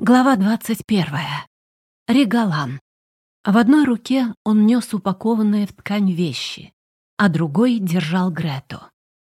Глава 21. Регалан. В одной руке он нес упакованные в ткань вещи, а другой держал Грету.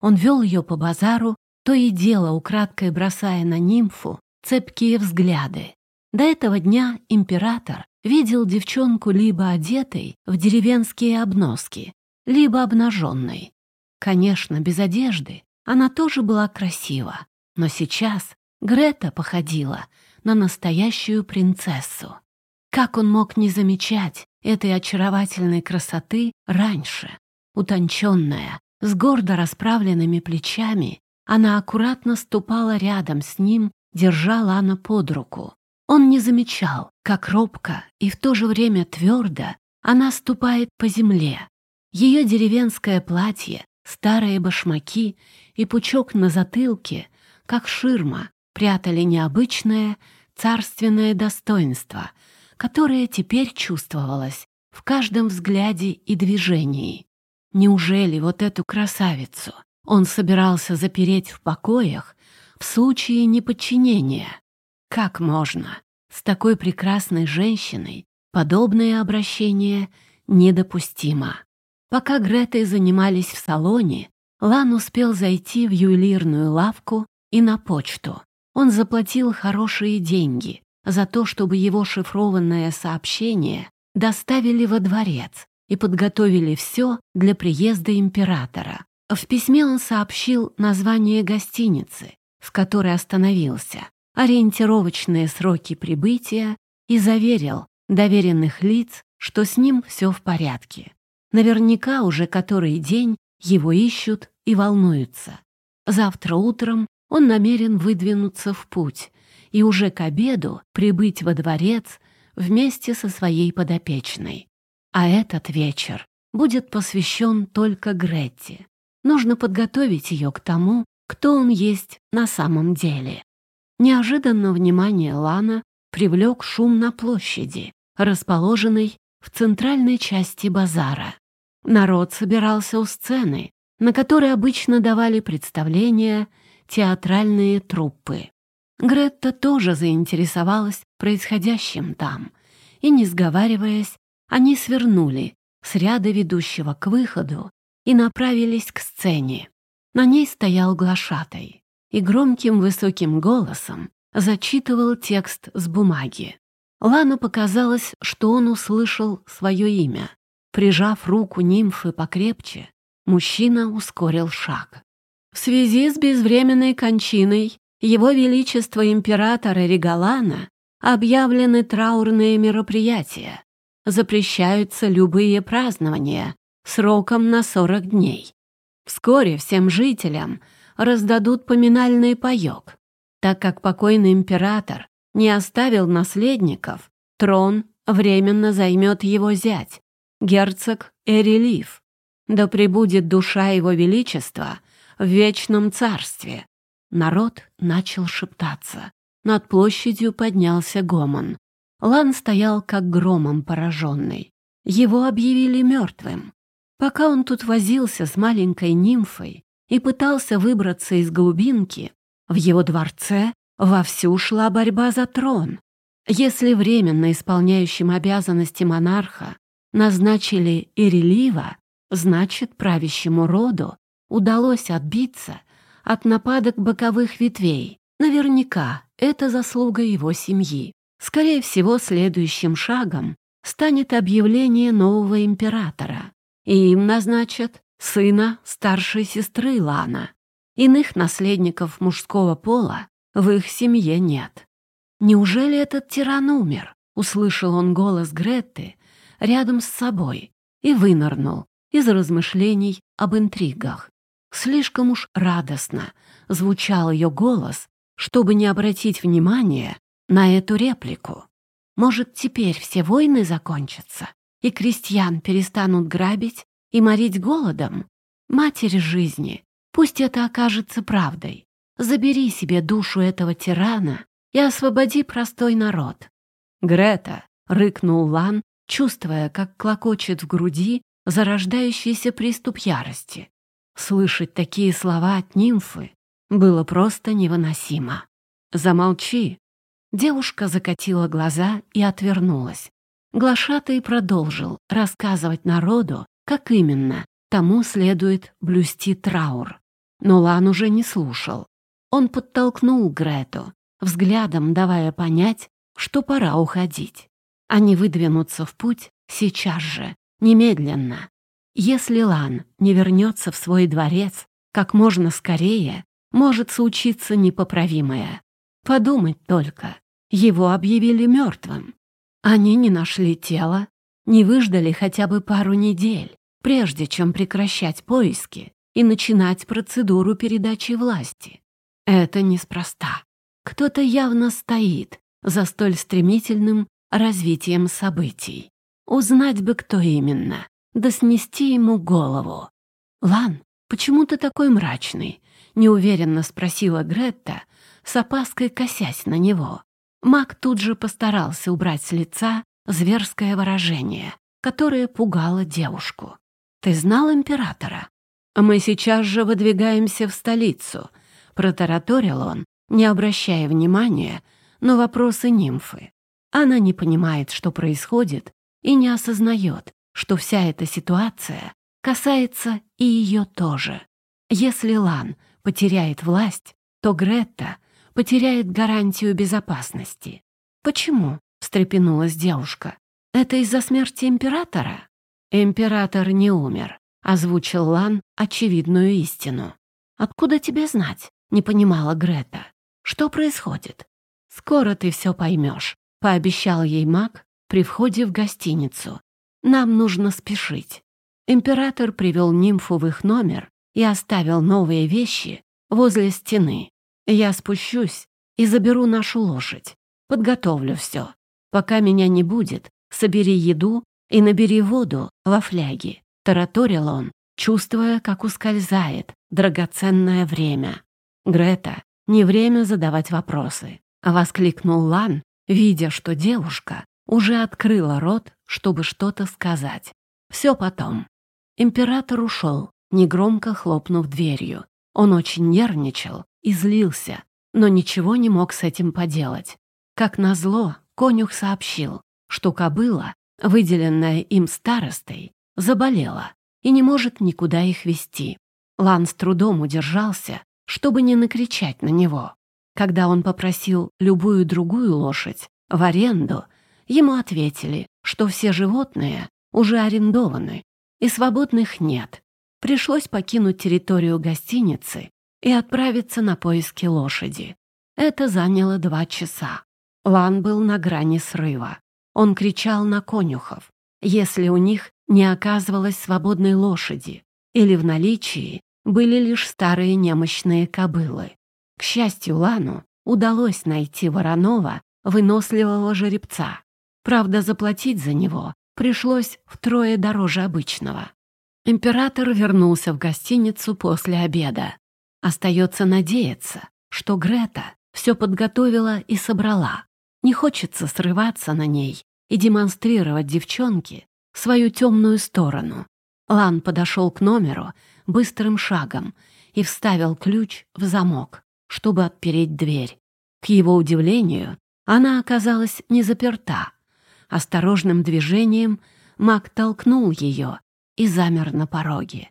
Он вел ее по базару, то и дело украдкой бросая на нимфу цепкие взгляды. До этого дня император видел девчонку либо одетой в деревенские обноски, либо обнаженной. Конечно, без одежды она тоже была красива, но сейчас Грета походила на настоящую принцессу. Как он мог не замечать этой очаровательной красоты раньше? Утонченная, с гордо расправленными плечами, она аккуратно ступала рядом с ним, держа Лана под руку. Он не замечал, как робко и в то же время твердо она ступает по земле. Ее деревенское платье, старые башмаки и пучок на затылке, как ширма, прятали необычное, царственное достоинство, которое теперь чувствовалось в каждом взгляде и движении. Неужели вот эту красавицу он собирался запереть в покоях в случае неподчинения? Как можно? С такой прекрасной женщиной подобное обращение недопустимо. Пока Гретой занимались в салоне, Лан успел зайти в ювелирную лавку и на почту. Он заплатил хорошие деньги за то, чтобы его шифрованное сообщение доставили во дворец и подготовили все для приезда императора. В письме он сообщил название гостиницы, в которой остановился, ориентировочные сроки прибытия и заверил доверенных лиц, что с ним все в порядке. Наверняка уже который день его ищут и волнуются. Завтра утром он намерен выдвинуться в путь и уже к обеду прибыть во дворец вместе со своей подопечной. А этот вечер будет посвящен только Гретте. Нужно подготовить ее к тому, кто он есть на самом деле. Неожиданно внимание Лана привлек шум на площади, расположенной в центральной части базара. Народ собирался у сцены, на которой обычно давали представления театральные труппы. Гретта тоже заинтересовалась происходящим там, и, не сговариваясь, они свернули с ряда ведущего к выходу и направились к сцене. На ней стоял глашатай и громким высоким голосом зачитывал текст с бумаги. Лану показалось, что он услышал свое имя. Прижав руку нимфы покрепче, мужчина ускорил шаг. В связи с безвременной кончиной Его Величества императора Регалана объявлены траурные мероприятия. Запрещаются любые празднования сроком на 40 дней. Вскоре всем жителям раздадут поминальный паёк. Так как покойный император не оставил наследников, трон временно займет его зять, герцог Эрелиф. Да пребудет душа его величества в вечном царстве. Народ начал шептаться. Над площадью поднялся гомон. Лан стоял как громом пораженный. Его объявили мертвым. Пока он тут возился с маленькой нимфой и пытался выбраться из глубинки, в его дворце вовсю шла борьба за трон. Если временно исполняющим обязанности монарха назначили Ирелива, значит, правящему роду удалось отбиться от нападок боковых ветвей. Наверняка это заслуга его семьи. Скорее всего, следующим шагом станет объявление нового императора. И им назначат сына старшей сестры Лана. Иных наследников мужского пола в их семье нет. «Неужели этот тиран умер?» — услышал он голос Гретты рядом с собой и вынырнул из размышлений об интригах. Слишком уж радостно звучал ее голос, чтобы не обратить внимания на эту реплику. Может, теперь все войны закончатся, и крестьян перестанут грабить и морить голодом? Матерь жизни, пусть это окажется правдой. Забери себе душу этого тирана и освободи простой народ. «Грета!» — рыкнул Лан, чувствуя, как клокочет в груди зарождающийся приступ ярости. Слышать такие слова от нимфы было просто невыносимо. «Замолчи!» Девушка закатила глаза и отвернулась. Глашатый продолжил рассказывать народу, как именно тому следует блюсти траур. Но Лан уже не слушал. Он подтолкнул Грету, взглядом давая понять, что пора уходить. Они выдвинутся в путь сейчас же, немедленно. Если Лан не вернется в свой дворец как можно скорее, может случиться непоправимое. Подумать только, его объявили мертвым. Они не нашли тело, не выждали хотя бы пару недель, прежде чем прекращать поиски и начинать процедуру передачи власти. Это неспроста. Кто-то явно стоит за столь стремительным развитием событий. Узнать бы, кто именно, да снести ему голову. «Лан, почему ты такой мрачный?» — неуверенно спросила Гретта, с опаской косясь на него. Мак тут же постарался убрать с лица зверское выражение, которое пугало девушку. «Ты знал императора?» «Мы сейчас же выдвигаемся в столицу», — протараторил он, не обращая внимания на вопросы нимфы. Она не понимает, что происходит, и не осознает, что вся эта ситуация касается и ее тоже. Если Лан потеряет власть, то Гретта потеряет гарантию безопасности. «Почему?» — встрепенулась девушка. «Это из-за смерти императора?» «Император не умер», — озвучил Лан очевидную истину. «Откуда тебе знать?» — не понимала Грета. «Что происходит?» «Скоро ты все поймешь», — пообещал ей маг при входе в гостиницу. «Нам нужно спешить». Император привел нимфу в их номер и оставил новые вещи возле стены. Я спущусь и заберу нашу лошадь. Подготовлю все. Пока меня не будет, собери еду и набери воду во фляге. Тараторил он, чувствуя, как ускользает драгоценное время. Грета, не время задавать вопросы. Воскликнул Лан, видя, что девушка уже открыла рот, чтобы что-то сказать. Все потом. Император ушел, негромко хлопнув дверью. Он очень нервничал и злился, но ничего не мог с этим поделать. Как назло, конюх сообщил, что кобыла, выделенная им старостой, заболела и не может никуда их вести. Лан с трудом удержался, чтобы не накричать на него. Когда он попросил любую другую лошадь в аренду, ему ответили, что все животные уже арендованы и свободных нет. Пришлось покинуть территорию гостиницы и отправиться на поиски лошади. Это заняло два часа. Лан был на грани срыва. Он кричал на конюхов, если у них не оказывалось свободной лошади или в наличии были лишь старые немощные кобылы. К счастью, Лану удалось найти Воронова, выносливого жеребца. Правда, заплатить за него пришлось втрое дороже обычного. Император вернулся в гостиницу после обеда. Остается надеяться, что Грета все подготовила и собрала. Не хочется срываться на ней и демонстрировать девчонке свою темную сторону. Лан подошел к номеру быстрым шагом и вставил ключ в замок, чтобы отпереть дверь. К его удивлению, она оказалась не заперта. Осторожным движением маг толкнул ее и замер на пороге.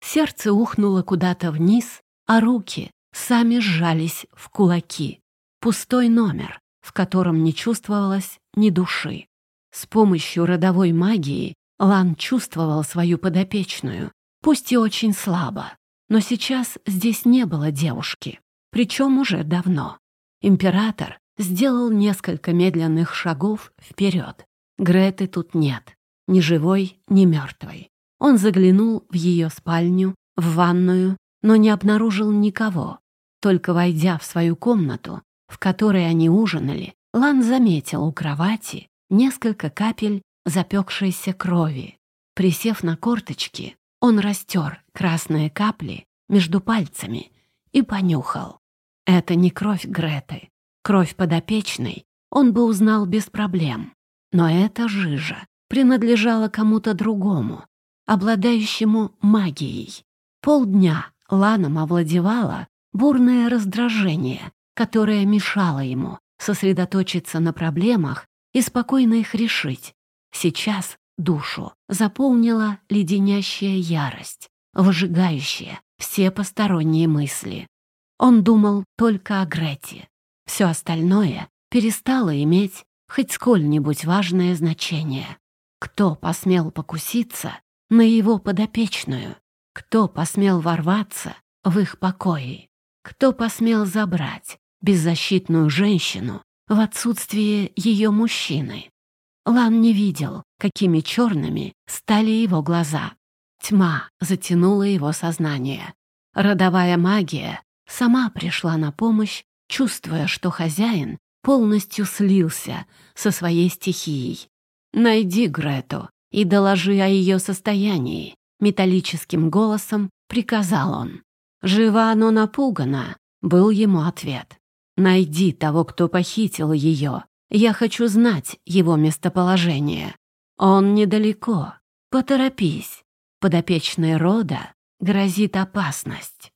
Сердце ухнуло куда-то вниз, а руки сами сжались в кулаки. Пустой номер, в котором не чувствовалось ни души. С помощью родовой магии Лан чувствовал свою подопечную, пусть и очень слабо. Но сейчас здесь не было девушки, причем уже давно. Император сделал несколько медленных шагов вперед. Греты тут нет, ни живой, ни мертвой. Он заглянул в ее спальню, в ванную, но не обнаружил никого. Только войдя в свою комнату, в которой они ужинали, Лан заметил у кровати несколько капель запекшейся крови. Присев на корточки, он растер красные капли между пальцами и понюхал. Это не кровь Греты. Кровь подопечной он бы узнал без проблем. Но эта жижа принадлежала кому-то другому, обладающему магией. Полдня Ланом овладевала бурное раздражение, которое мешало ему сосредоточиться на проблемах и спокойно их решить. Сейчас душу заполнила леденящая ярость, выжигающая все посторонние мысли. Он думал только о Грете. Все остальное перестало иметь хоть сколь-нибудь важное значение. Кто посмел покуситься на его подопечную? Кто посмел ворваться в их покои? Кто посмел забрать беззащитную женщину в отсутствие ее мужчины? Лан не видел, какими черными стали его глаза. Тьма затянула его сознание. Родовая магия сама пришла на помощь, чувствуя, что хозяин полностью слился со своей стихией. «Найди Грету и доложи о ее состоянии», — металлическим голосом приказал он. «Жива, но напугана», — был ему ответ. «Найди того, кто похитил ее. Я хочу знать его местоположение. Он недалеко. Поторопись. Подопечной рода грозит опасность».